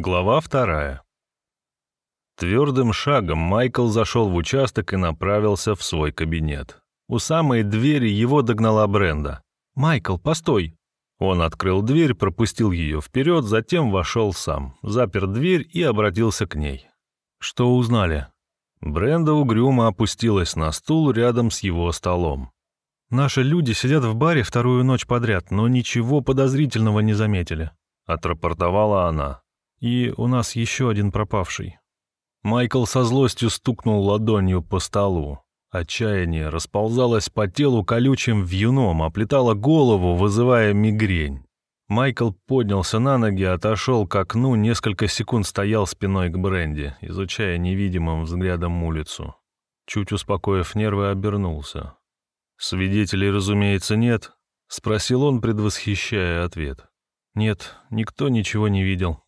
Глава вторая. Твердым шагом Майкл зашел в участок и направился в свой кабинет. У самой двери его догнала Бренда. «Майкл, постой!» Он открыл дверь, пропустил ее вперед, затем вошел сам, запер дверь и обратился к ней. «Что узнали?» Бренда угрюмо опустилась на стул рядом с его столом. «Наши люди сидят в баре вторую ночь подряд, но ничего подозрительного не заметили», — отрапортовала она. И у нас еще один пропавший. Майкл со злостью стукнул ладонью по столу. Отчаяние расползалось по телу колючим вьюном, оплетало голову, вызывая мигрень. Майкл поднялся на ноги, отошел к окну, несколько секунд стоял спиной к Бренди, изучая невидимым взглядом улицу. Чуть успокоив нервы, обернулся. «Свидетелей, разумеется, нет?» — спросил он, предвосхищая ответ. «Нет, никто ничего не видел».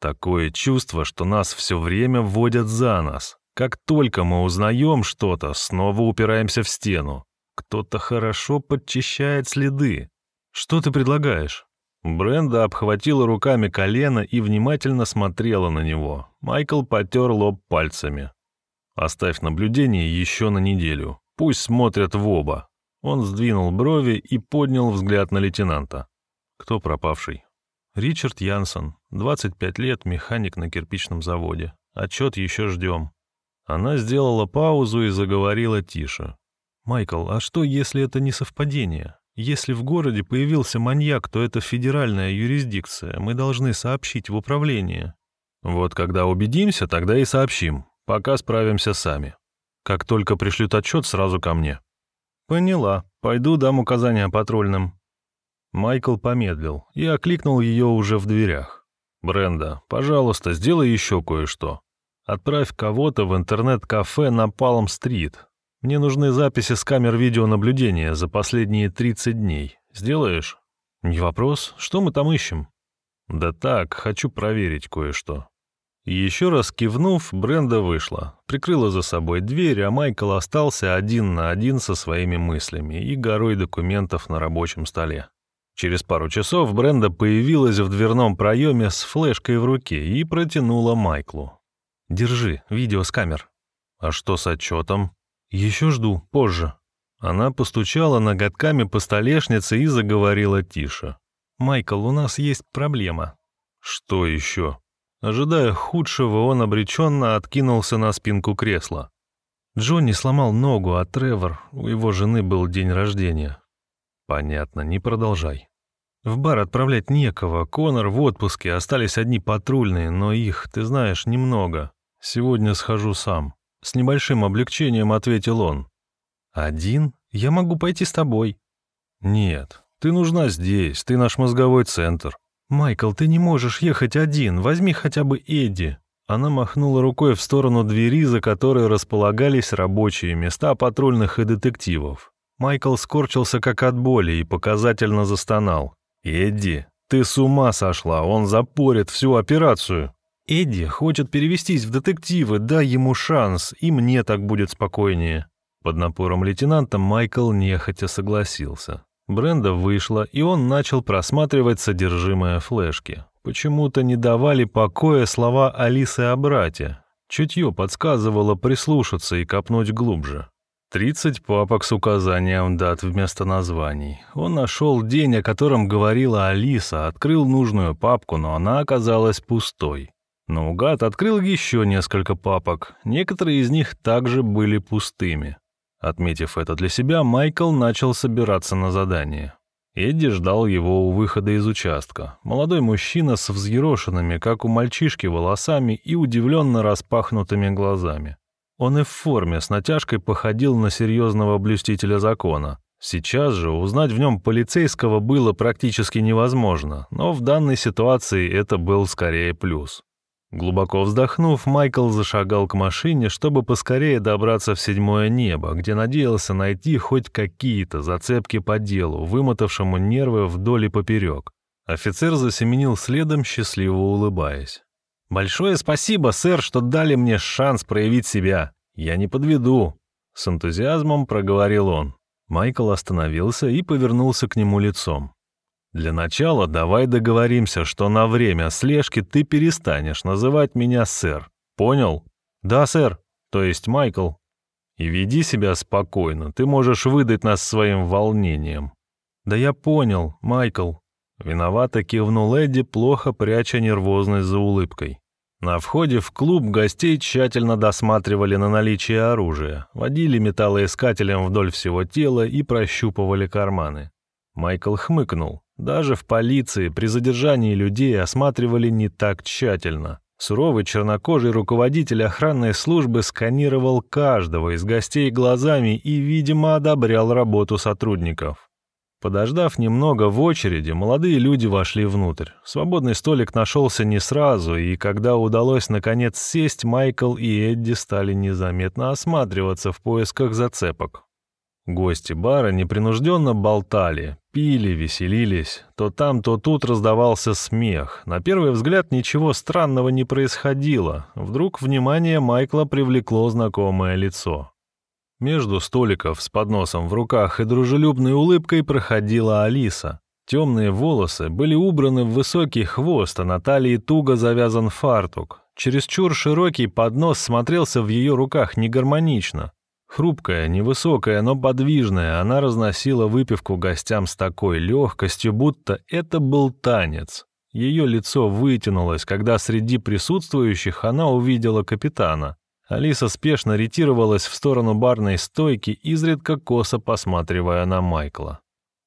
Такое чувство, что нас все время вводят за нас. Как только мы узнаем что-то, снова упираемся в стену. Кто-то хорошо подчищает следы. Что ты предлагаешь? Бренда обхватила руками колено и внимательно смотрела на него. Майкл потер лоб пальцами. «Оставь наблюдение еще на неделю. Пусть смотрят в оба». Он сдвинул брови и поднял взгляд на лейтенанта. «Кто пропавший?» Ричард Янсон, 25 лет, механик на кирпичном заводе. Отчет еще ждем. Она сделала паузу и заговорила тише. «Майкл, а что, если это не совпадение? Если в городе появился маньяк, то это федеральная юрисдикция. Мы должны сообщить в управление». «Вот когда убедимся, тогда и сообщим. Пока справимся сами. Как только пришлют отчет, сразу ко мне». «Поняла. Пойду дам указания патрульным. Майкл помедлил и окликнул ее уже в дверях. «Бренда, пожалуйста, сделай еще кое-что. Отправь кого-то в интернет-кафе на Палм-стрит. Мне нужны записи с камер видеонаблюдения за последние 30 дней. Сделаешь?» «Не вопрос. Что мы там ищем?» «Да так, хочу проверить кое-что». Еще раз кивнув, Бренда вышла, прикрыла за собой дверь, а Майкл остался один на один со своими мыслями и горой документов на рабочем столе. Через пару часов Бренда появилась в дверном проеме с флешкой в руке и протянула Майклу. «Держи, видео с камер». «А что с отчетом?» «Еще жду, позже». Она постучала ноготками по столешнице и заговорила тише. «Майкл, у нас есть проблема». «Что еще?» Ожидая худшего, он обреченно откинулся на спинку кресла. Джонни сломал ногу, а Тревор, у его жены был день рождения. «Понятно, не продолжай». В бар отправлять некого, Конор в отпуске, остались одни патрульные, но их, ты знаешь, немного. Сегодня схожу сам. С небольшим облегчением ответил он. Один? Я могу пойти с тобой. Нет, ты нужна здесь, ты наш мозговой центр. Майкл, ты не можешь ехать один, возьми хотя бы Эдди. Она махнула рукой в сторону двери, за которой располагались рабочие места патрульных и детективов. Майкл скорчился как от боли и показательно застонал. «Эдди, ты с ума сошла, он запорит всю операцию». «Эдди хочет перевестись в детективы, дай ему шанс, и мне так будет спокойнее». Под напором лейтенанта Майкл нехотя согласился. Бренда вышла, и он начал просматривать содержимое флешки. Почему-то не давали покоя слова Алисы о брате. Чутье подсказывало прислушаться и копнуть глубже. Тридцать папок с указанием дат вместо названий. Он нашел день, о котором говорила Алиса, открыл нужную папку, но она оказалась пустой. Наугад открыл еще несколько папок, некоторые из них также были пустыми. Отметив это для себя, Майкл начал собираться на задание. Эдди ждал его у выхода из участка. Молодой мужчина с взъерошенными, как у мальчишки, волосами и удивленно распахнутыми глазами. Он и в форме с натяжкой походил на серьезного блюстителя закона. Сейчас же узнать в нем полицейского было практически невозможно, но в данной ситуации это был скорее плюс. Глубоко вздохнув, Майкл зашагал к машине, чтобы поскорее добраться в седьмое небо, где надеялся найти хоть какие-то зацепки по делу, вымотавшему нервы вдоль и поперек. Офицер засеменил следом, счастливо улыбаясь. «Большое спасибо, сэр, что дали мне шанс проявить себя. Я не подведу», — с энтузиазмом проговорил он. Майкл остановился и повернулся к нему лицом. Для начала давай договоримся, что на время слежки ты перестанешь называть меня сэр. Понял? Да, сэр. То есть Майкл. И веди себя спокойно, ты можешь выдать нас своим волнением. Да я понял, Майкл. Виновато кивнул Эдди, плохо пряча нервозность за улыбкой. На входе в клуб гостей тщательно досматривали на наличие оружия, водили металлоискателем вдоль всего тела и прощупывали карманы. Майкл хмыкнул. Даже в полиции при задержании людей осматривали не так тщательно. Суровый чернокожий руководитель охранной службы сканировал каждого из гостей глазами и, видимо, одобрял работу сотрудников. Подождав немного в очереди, молодые люди вошли внутрь. Свободный столик нашелся не сразу, и когда удалось наконец сесть, Майкл и Эдди стали незаметно осматриваться в поисках зацепок. Гости бара непринужденно болтали, пили, веселились. То там, то тут раздавался смех. На первый взгляд ничего странного не происходило. Вдруг внимание Майкла привлекло знакомое лицо. Между столиков с подносом в руках и дружелюбной улыбкой проходила Алиса. Темные волосы были убраны в высокий хвост, а на талии туго завязан фартук. Чересчур широкий поднос смотрелся в ее руках негармонично. Хрупкая, невысокая, но подвижная, она разносила выпивку гостям с такой легкостью, будто это был танец. Ее лицо вытянулось, когда среди присутствующих она увидела капитана. Алиса спешно ретировалась в сторону барной стойки, изредка косо посматривая на Майкла.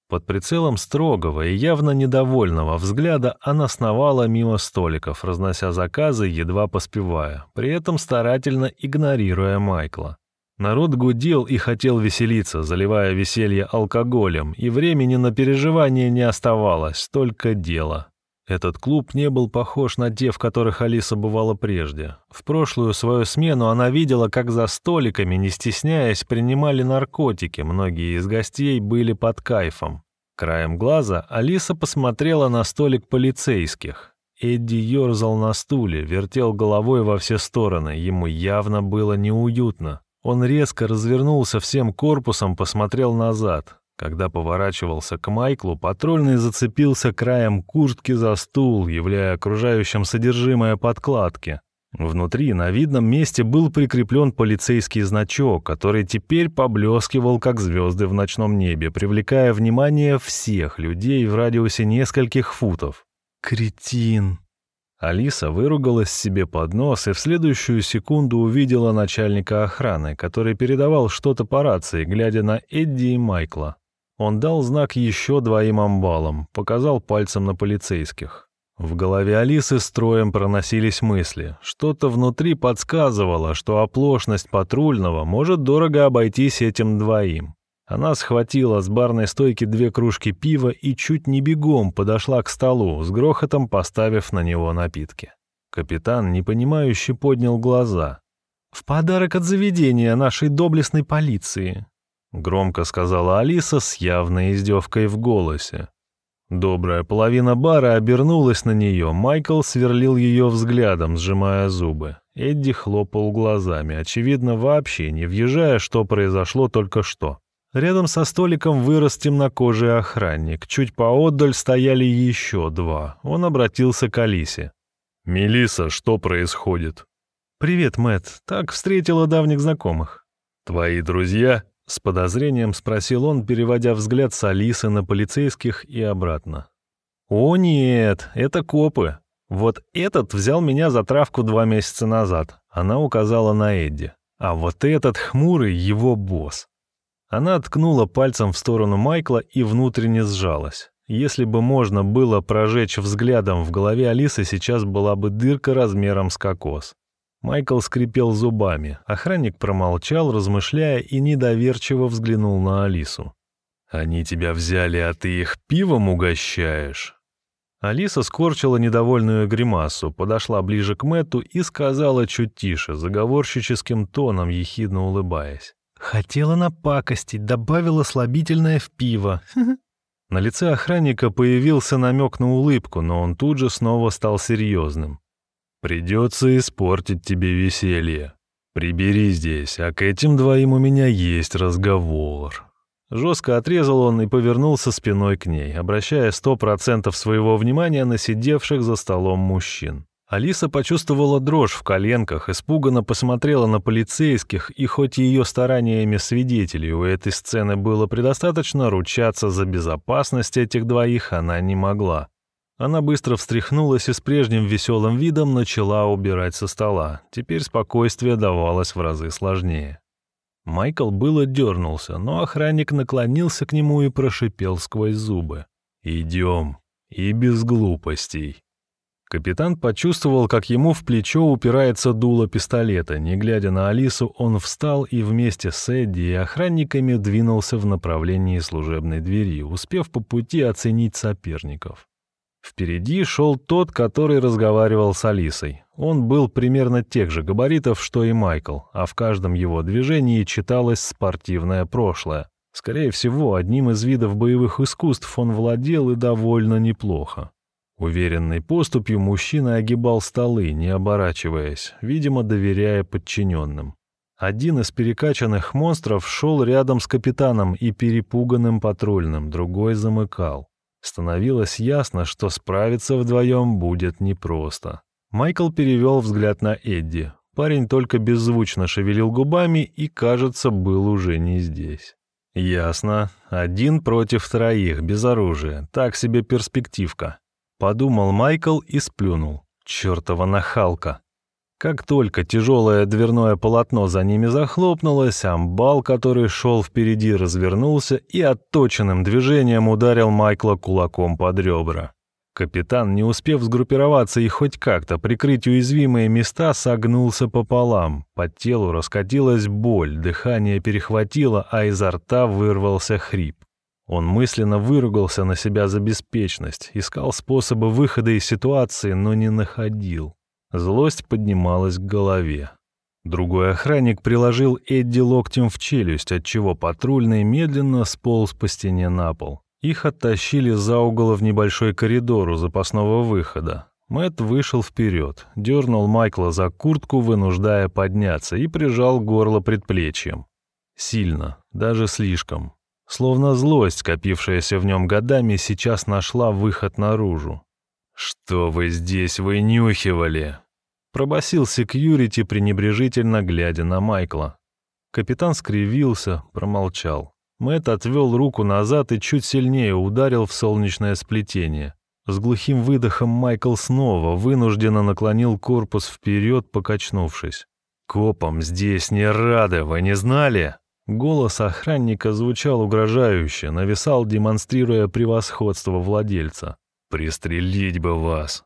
Под прицелом строгого и явно недовольного взгляда она сновала мимо столиков, разнося заказы, едва поспевая, при этом старательно игнорируя Майкла. Народ гудел и хотел веселиться, заливая веселье алкоголем, и времени на переживание не оставалось, только дело. Этот клуб не был похож на те, в которых Алиса бывала прежде. В прошлую свою смену она видела, как за столиками, не стесняясь, принимали наркотики, многие из гостей были под кайфом. Краем глаза Алиса посмотрела на столик полицейских. Эдди ерзал на стуле, вертел головой во все стороны, ему явно было неуютно. Он резко развернулся всем корпусом, посмотрел назад. Когда поворачивался к Майклу, патрульный зацепился краем куртки за стул, являя окружающим содержимое подкладки. Внутри на видном месте был прикреплен полицейский значок, который теперь поблескивал, как звезды в ночном небе, привлекая внимание всех людей в радиусе нескольких футов. «Кретин!» Алиса выругалась себе под нос и в следующую секунду увидела начальника охраны, который передавал что-то по рации, глядя на Эдди и Майкла. Он дал знак еще двоим амбалам, показал пальцем на полицейских. В голове Алисы строем проносились мысли. Что-то внутри подсказывало, что оплошность патрульного может дорого обойтись этим двоим. Она схватила с барной стойки две кружки пива и чуть не бегом подошла к столу, с грохотом поставив на него напитки. Капитан, непонимающе, поднял глаза. «В подарок от заведения нашей доблестной полиции», — громко сказала Алиса с явной издевкой в голосе. Добрая половина бара обернулась на нее, Майкл сверлил ее взглядом, сжимая зубы. Эдди хлопал глазами, очевидно, вообще не въезжая, что произошло только что. Рядом со столиком вырос темнокожий охранник. Чуть поотдаль стояли еще два. Он обратился к Алисе. Мелиса, что происходит?» «Привет, Мэт. Так встретила давних знакомых». «Твои друзья?» — с подозрением спросил он, переводя взгляд с Алисы на полицейских и обратно. «О нет, это копы. Вот этот взял меня за травку два месяца назад». Она указала на Эдди. «А вот этот хмурый его босс. Она ткнула пальцем в сторону Майкла и внутренне сжалась. Если бы можно было прожечь взглядом в голове Алисы, сейчас была бы дырка размером с кокос. Майкл скрипел зубами. Охранник промолчал, размышляя, и недоверчиво взглянул на Алису. «Они тебя взяли, а ты их пивом угощаешь?» Алиса скорчила недовольную гримасу, подошла ближе к Мэтту и сказала чуть тише, заговорщическим тоном, ехидно улыбаясь. Хотела напакостить, добавила слабительное в пиво. На лице охранника появился намек на улыбку, но он тут же снова стал серьезным. «Придется испортить тебе веселье. Прибери здесь, а к этим двоим у меня есть разговор». Жестко отрезал он и повернулся спиной к ней, обращая сто процентов своего внимания на сидевших за столом мужчин. Алиса почувствовала дрожь в коленках, испуганно посмотрела на полицейских, и хоть ее стараниями свидетелей у этой сцены было предостаточно, ручаться за безопасность этих двоих она не могла. Она быстро встряхнулась и с прежним веселым видом начала убирать со стола. Теперь спокойствие давалось в разы сложнее. Майкл было дернулся, но охранник наклонился к нему и прошипел сквозь зубы. «Идем. И без глупостей». Капитан почувствовал, как ему в плечо упирается дуло пистолета. Не глядя на Алису, он встал и вместе с Эдди и охранниками двинулся в направлении служебной двери, успев по пути оценить соперников. Впереди шел тот, который разговаривал с Алисой. Он был примерно тех же габаритов, что и Майкл, а в каждом его движении читалось спортивное прошлое. Скорее всего, одним из видов боевых искусств он владел и довольно неплохо. Уверенной поступью мужчина огибал столы, не оборачиваясь, видимо, доверяя подчиненным. Один из перекачанных монстров шел рядом с капитаном и перепуганным патрульным, другой замыкал. Становилось ясно, что справиться вдвоем будет непросто. Майкл перевел взгляд на Эдди. Парень только беззвучно шевелил губами и, кажется, был уже не здесь. «Ясно. Один против троих, без оружия. Так себе перспективка. Подумал Майкл и сплюнул. Чёртова нахалка. Как только тяжелое дверное полотно за ними захлопнулось, амбал, который шел впереди, развернулся и отточенным движением ударил Майкла кулаком под ребра. Капитан, не успев сгруппироваться и хоть как-то прикрыть уязвимые места, согнулся пополам. По телу раскатилась боль, дыхание перехватило, а изо рта вырвался хрип. Он мысленно выругался на себя за беспечность, искал способы выхода из ситуации, но не находил. Злость поднималась к голове. Другой охранник приложил Эдди локтем в челюсть, отчего патрульный медленно сполз по стене на пол. Их оттащили за угол в небольшой коридор у запасного выхода. Мэт вышел вперед, дернул Майкла за куртку, вынуждая подняться, и прижал горло предплечьем. Сильно, даже слишком. Словно злость, копившаяся в нем годами, сейчас нашла выход наружу. «Что вы здесь вынюхивали?» Пробасил секьюрити, пренебрежительно глядя на Майкла. Капитан скривился, промолчал. Мэтт отвел руку назад и чуть сильнее ударил в солнечное сплетение. С глухим выдохом Майкл снова вынужденно наклонил корпус вперед, покачнувшись. «Копам здесь не рады, вы не знали?» Голос охранника звучал угрожающе, нависал, демонстрируя превосходство владельца. «Пристрелить бы вас!»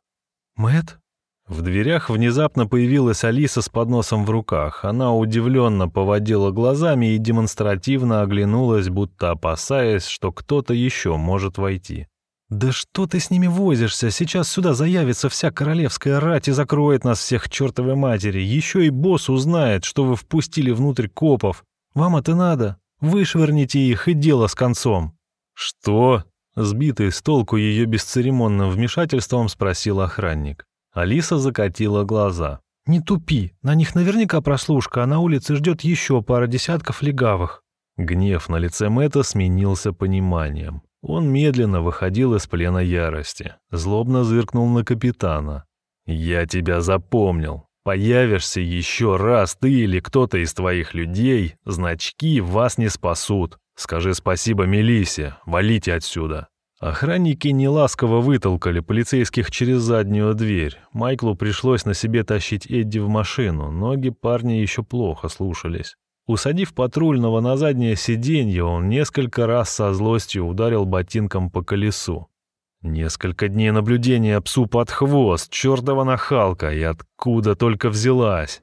Мэт? В дверях внезапно появилась Алиса с подносом в руках. Она удивленно поводила глазами и демонстративно оглянулась, будто опасаясь, что кто-то еще может войти. «Да что ты с ними возишься? Сейчас сюда заявится вся королевская рать и закроет нас всех чертовой матери. Еще и босс узнает, что вы впустили внутрь копов. Вам это надо? Вышвырните их и дело с концом». «Что?» — сбитый с толку ее бесцеремонным вмешательством спросил охранник. Алиса закатила глаза. «Не тупи, на них наверняка прослушка, а на улице ждет еще пара десятков легавых». Гнев на лице Мэтта сменился пониманием. Он медленно выходил из плена ярости, злобно зыркнул на капитана. «Я тебя запомнил. Появишься еще раз ты или кто-то из твоих людей, значки вас не спасут. Скажи спасибо Мелисе, валите отсюда». Охранники неласково вытолкали полицейских через заднюю дверь. Майклу пришлось на себе тащить Эдди в машину, ноги парня еще плохо слушались. Усадив патрульного на заднее сиденье, он несколько раз со злостью ударил ботинком по колесу. Несколько дней наблюдения псу под хвост, чертова нахалка, и откуда только взялась.